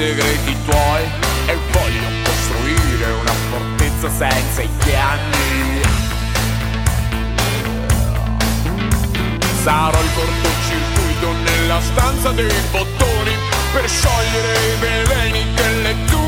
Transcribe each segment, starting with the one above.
segreti tuoi e voglio costruire una fortezza senza i piani. Sarò il cortocircuito nella stanza dei bottoni per sciogliere i veleni che tue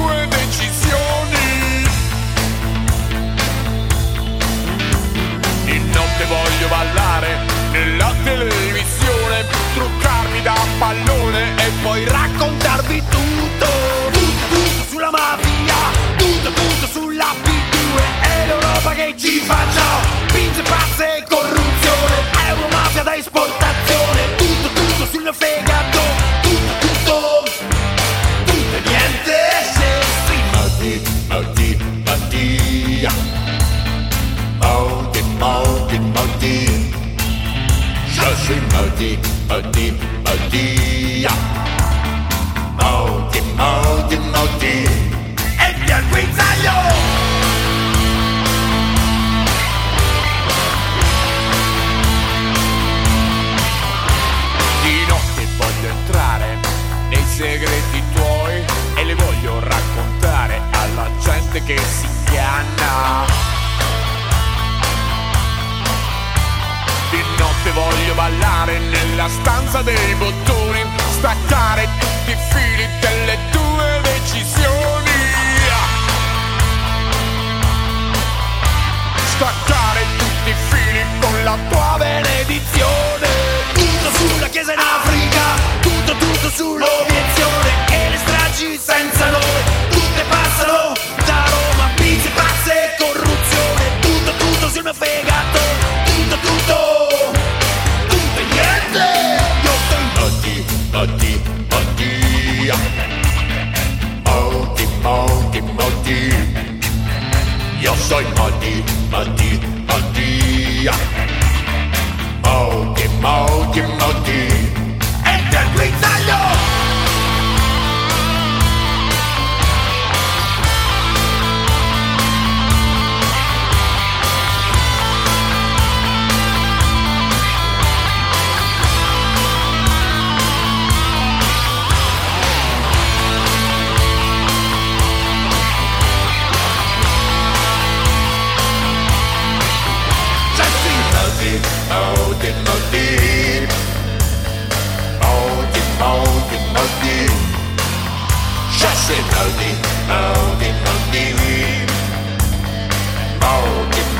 Timothy, Timothy, Timothy, oh ah. Timothy, Timothy, e via notte voglio entrare nei segreti tuoi e le voglio raccontare alla gente che si chiama. ballare nella stanza dei bottoni, staccare tutti i fili delle tue decisioni. Soy Modi, Modi Maldito,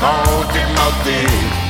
maldito, maldito